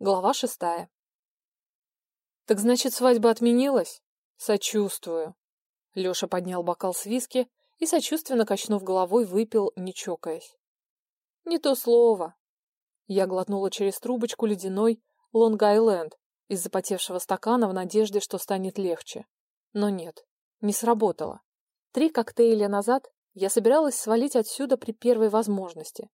Глава шестая. «Так значит, свадьба отменилась?» «Сочувствую». Леша поднял бокал с виски и, сочувственно качнув головой, выпил, не чокаясь. «Не то слово». Я глотнула через трубочку ледяной Лонг-Айленд из запотевшего стакана в надежде, что станет легче. Но нет, не сработало. Три коктейля назад я собиралась свалить отсюда при первой возможности.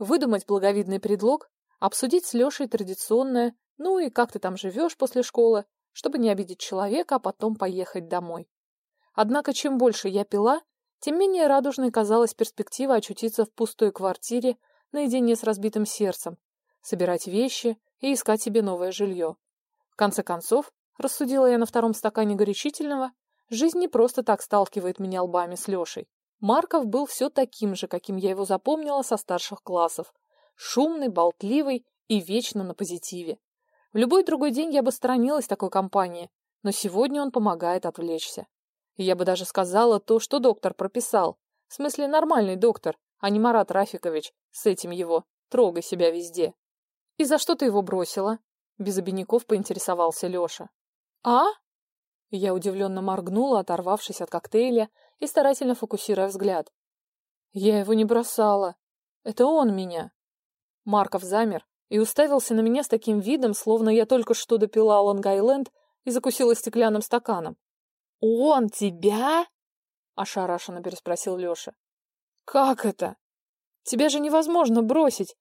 Выдумать благовидный предлог обсудить с Лешей традиционное «ну и как ты там живешь после школы», чтобы не обидеть человека, а потом поехать домой. Однако чем больше я пила, тем менее радужной казалась перспектива очутиться в пустой квартире наедине с разбитым сердцем, собирать вещи и искать себе новое жилье. В конце концов, рассудила я на втором стакане горячительного, жизнь не просто так сталкивает меня лбами с Лешей. Марков был все таким же, каким я его запомнила со старших классов, шумный, болтливый и вечно на позитиве. В любой другой день я бы сторонилась такой компании, но сегодня он помогает отвлечься. Я бы даже сказала то, что доктор прописал. В смысле, нормальный доктор, а не Марат Рафикович с этим его «трогай себя везде». «И за что ты его бросила?» Без обиняков поинтересовался Леша. «А?» Я удивленно моргнула, оторвавшись от коктейля и старательно фокусируя взгляд. «Я его не бросала. Это он меня». Марков замер и уставился на меня с таким видом, словно я только что допила Лонг-Айленд и закусила стеклянным стаканом. «Он тебя?» — ошарашенно переспросил Леша. «Как это? Тебя же невозможно бросить.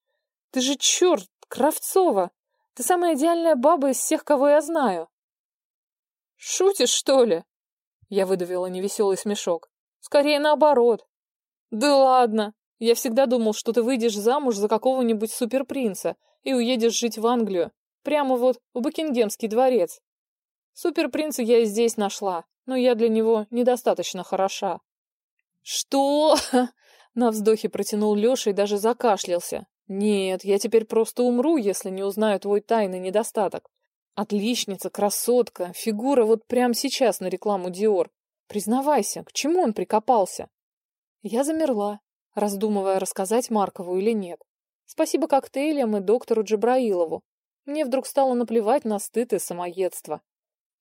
Ты же черт, Кравцова! Ты самая идеальная баба из всех, кого я знаю!» «Шутишь, что ли?» Я выдавила невеселый смешок. «Скорее наоборот». «Да ладно!» Я всегда думал, что ты выйдешь замуж за какого-нибудь суперпринца и уедешь жить в Англию, прямо вот в Букингемский дворец. Суперпринца я и здесь нашла, но я для него недостаточно хороша. Что? На вздохе протянул Леша и даже закашлялся. Нет, я теперь просто умру, если не узнаю твой тайный недостаток. Отличница, красотка, фигура вот прямо сейчас на рекламу Диор. Признавайся, к чему он прикопался? Я замерла, раздумывая, рассказать Маркову или нет. Спасибо коктейлям и доктору Джабраилову. Мне вдруг стало наплевать на стыд и самоедство.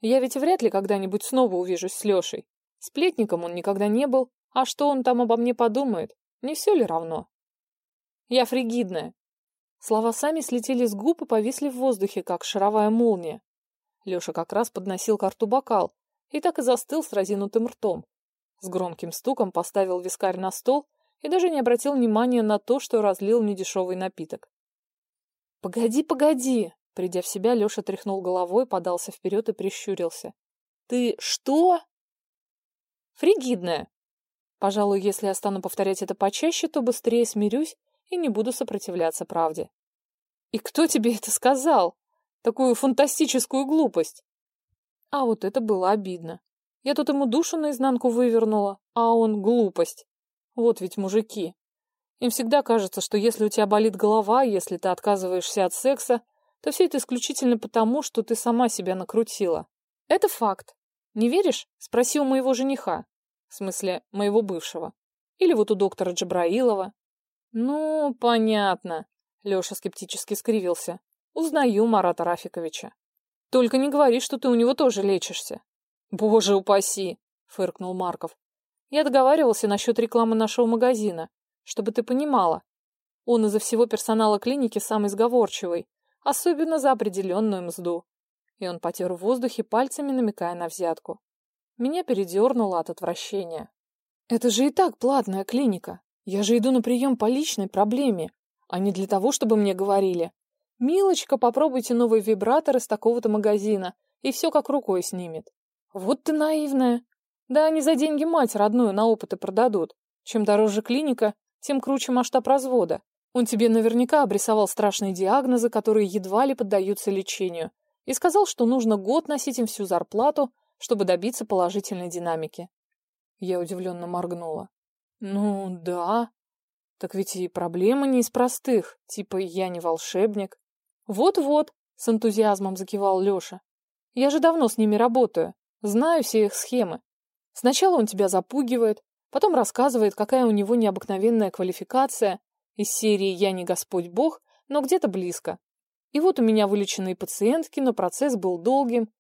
Я ведь вряд ли когда-нибудь снова увижусь с Лешей. Сплетником он никогда не был, а что он там обо мне подумает, не все ли равно? Я фригидная. Слова сами слетели с губ и повисли в воздухе, как шаровая молния. Леша как раз подносил карту бокал и так и застыл с разинутым ртом. С громким стуком поставил вискарь на стол и даже не обратил внимания на то, что разлил недешевый напиток. «Погоди, погоди!» Придя в себя, Леша тряхнул головой, подался вперед и прищурился. «Ты что?» «Фригидная!» Пожалуй, если я стану повторять это почаще, то быстрее смирюсь и не буду сопротивляться правде. «И кто тебе это сказал? Такую фантастическую глупость!» А вот это было обидно. Я тут ему душу наизнанку вывернула, а он глупость. Вот ведь мужики. Им всегда кажется, что если у тебя болит голова, если ты отказываешься от секса, то все это исключительно потому, что ты сама себя накрутила. Это факт. Не веришь? Спроси у моего жениха. В смысле, моего бывшего. Или вот у доктора Джабраилова. Ну, понятно. Леша скептически скривился. Узнаю Марата Рафиковича. Только не говори, что ты у него тоже лечишься. Боже упаси, фыркнул Марков. Я договаривался насчет рекламы нашего магазина, чтобы ты понимала. Он из-за всего персонала клиники самый сговорчивый, особенно за определенную мзду. И он потер в воздухе пальцами, намекая на взятку. Меня передернуло от отвращения. Это же и так платная клиника. Я же иду на прием по личной проблеме, а не для того, чтобы мне говорили. «Милочка, попробуйте новый вибратор из такого-то магазина, и все как рукой снимет». Вот ты наивная. Да они за деньги мать родную на опыты продадут. Чем дороже клиника, тем круче масштаб развода. Он тебе наверняка обрисовал страшные диагнозы, которые едва ли поддаются лечению, и сказал, что нужно год носить им всю зарплату, чтобы добиться положительной динамики. Я удивленно моргнула. Ну, да. Так ведь и проблема не из простых, типа я не волшебник. Вот-вот, с энтузиазмом закивал Леша. Я же давно с ними работаю, знаю все их схемы. Сначала он тебя запугивает, потом рассказывает, какая у него необыкновенная квалификация из серии «Я не Господь Бог», но где-то близко. И вот у меня вылеченные пациентки, но процесс был долгим.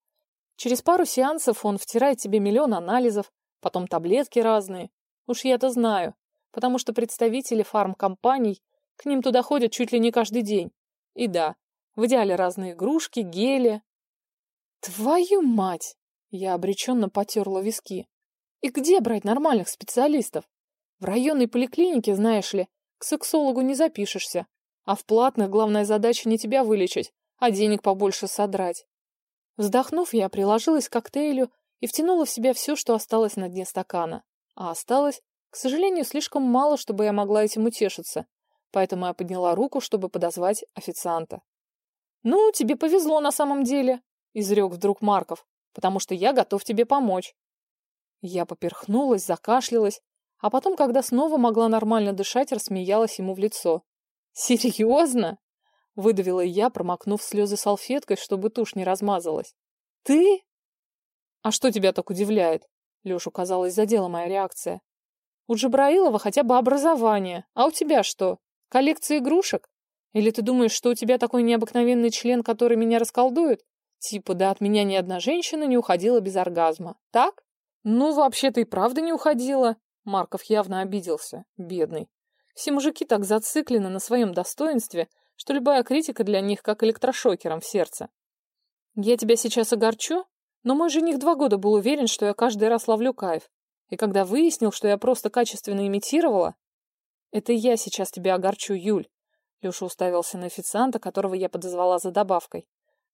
Через пару сеансов он втирает тебе миллион анализов, потом таблетки разные. Уж я это знаю, потому что представители фармкомпаний к ним туда ходят чуть ли не каждый день. И да, в идеале разные игрушки, гели. Твою мать! Я обреченно потерла виски. И где брать нормальных специалистов? В районной поликлинике, знаешь ли, к сексологу не запишешься. А в платных главная задача не тебя вылечить, а денег побольше содрать. Вздохнув, я приложилась к коктейлю и втянула в себя все, что осталось на дне стакана. А осталось, к сожалению, слишком мало, чтобы я могла этим утешиться. Поэтому я подняла руку, чтобы подозвать официанта. «Ну, тебе повезло на самом деле», — изрек вдруг Марков, «потому что я готов тебе помочь». Я поперхнулась, закашлялась, а потом, когда снова могла нормально дышать, рассмеялась ему в лицо. «Серьезно?» — выдавила я, промокнув слезы салфеткой, чтобы тушь не размазалась. «Ты?» «А что тебя так удивляет?» — Лешу казалось задела моя реакция. «У Джабраилова хотя бы образование, а у тебя что, коллекция игрушек? Или ты думаешь, что у тебя такой необыкновенный член, который меня расколдует? Типа, да от меня ни одна женщина не уходила без оргазма, так?» «Ну, вообще-то и правда не уходила». Марков явно обиделся, бедный. Все мужики так зациклены на своем достоинстве, что любая критика для них как электрошокером в сердце. Я тебя сейчас огорчу, но мой жених два года был уверен, что я каждый раз ловлю кайф. И когда выяснил, что я просто качественно имитировала... Это я сейчас тебя огорчу, Юль. Леша уставился на официанта, которого я подозвала за добавкой.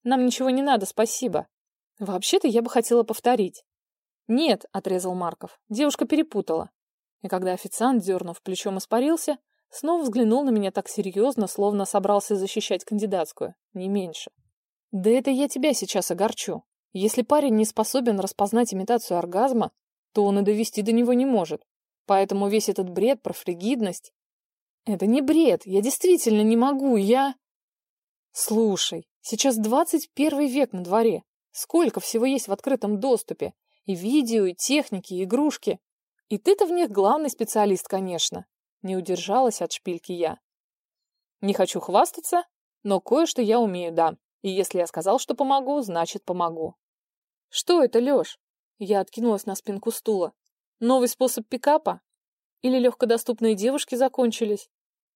Нам ничего не надо, спасибо. Вообще-то я бы хотела повторить. Нет, отрезал Марков. Девушка перепутала. И когда официант, дернув плечом, испарился, снова взглянул на меня так серьезно, словно собрался защищать кандидатскую, не меньше. «Да это я тебя сейчас огорчу. Если парень не способен распознать имитацию оргазма, то он и довести до него не может. Поэтому весь этот бред про фригидность... Это не бред, я действительно не могу, я... Слушай, сейчас 21 век на дворе. Сколько всего есть в открытом доступе. И видео, и техники, и игрушки. И ты-то в них главный специалист, конечно. Не удержалась от шпильки я. Не хочу хвастаться, но кое-что я умею, да. И если я сказал, что помогу, значит помогу. Что это, Лёш? Я откинулась на спинку стула. Новый способ пикапа? Или легкодоступные девушки закончились?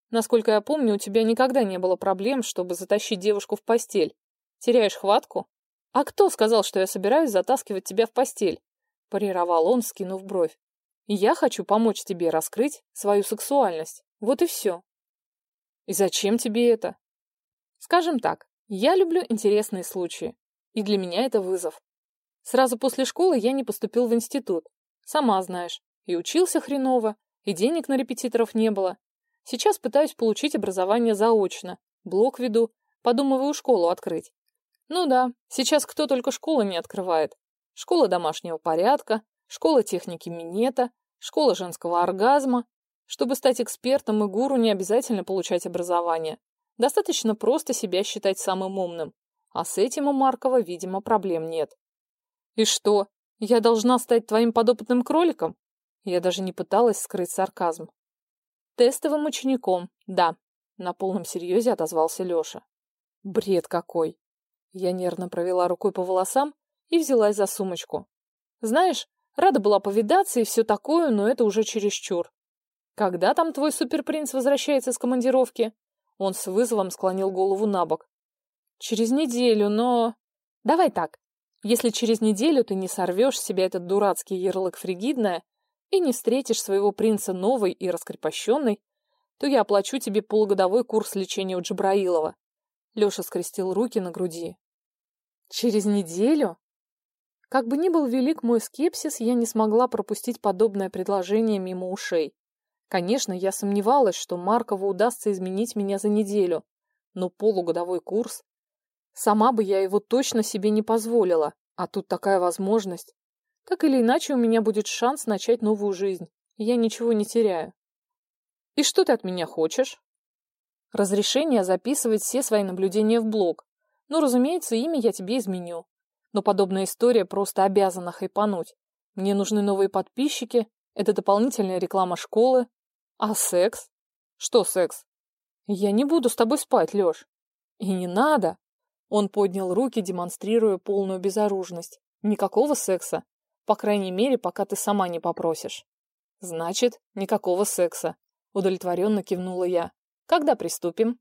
Насколько я помню, у тебя никогда не было проблем, чтобы затащить девушку в постель. Теряешь хватку? А кто сказал, что я собираюсь затаскивать тебя в постель? Парировал он, скинув бровь. Я хочу помочь тебе раскрыть свою сексуальность. Вот и все. И зачем тебе это? Скажем так, я люблю интересные случаи. И для меня это вызов. Сразу после школы я не поступил в институт. Сама знаешь. И учился хреново, и денег на репетиторов не было. Сейчас пытаюсь получить образование заочно. Блок веду, подумываю школу открыть. Ну да, сейчас кто только школы не открывает. Школа домашнего порядка, школа техники минета, школа женского оргазма. Чтобы стать экспертом и гуру, не обязательно получать образование. Достаточно просто себя считать самым умным. А с этим у Маркова, видимо, проблем нет. И что, я должна стать твоим подопытным кроликом? Я даже не пыталась скрыть сарказм. Тестовым учеником, да, на полном серьезе отозвался Леша. Бред какой! Я нервно провела рукой по волосам и взялась за сумочку. Знаешь, Рада была повидаться и все такое, но это уже чересчур. Когда там твой суперпринц возвращается с командировки? Он с вызовом склонил голову на бок. Через неделю, но... Давай так. Если через неделю ты не сорвешь с себя этот дурацкий ярлык фригидная и не встретишь своего принца новой и раскрепощенной, то я оплачу тебе полугодовой курс лечения у Джабраилова. Леша скрестил руки на груди. Через неделю? Как бы ни был велик мой скепсис, я не смогла пропустить подобное предложение мимо ушей. Конечно, я сомневалась, что Маркову удастся изменить меня за неделю, но полугодовой курс... Сама бы я его точно себе не позволила, а тут такая возможность. Так или иначе, у меня будет шанс начать новую жизнь, я ничего не теряю. И что ты от меня хочешь? Разрешение записывать все свои наблюдения в блог. Ну, разумеется, имя я тебе изменю. Но подобная история просто обязана хайпануть. Мне нужны новые подписчики, это дополнительная реклама школы. А секс? Что секс? Я не буду с тобой спать, Лёш. И не надо. Он поднял руки, демонстрируя полную безоружность. Никакого секса. По крайней мере, пока ты сама не попросишь. Значит, никакого секса. Удовлетворенно кивнула я. Когда приступим?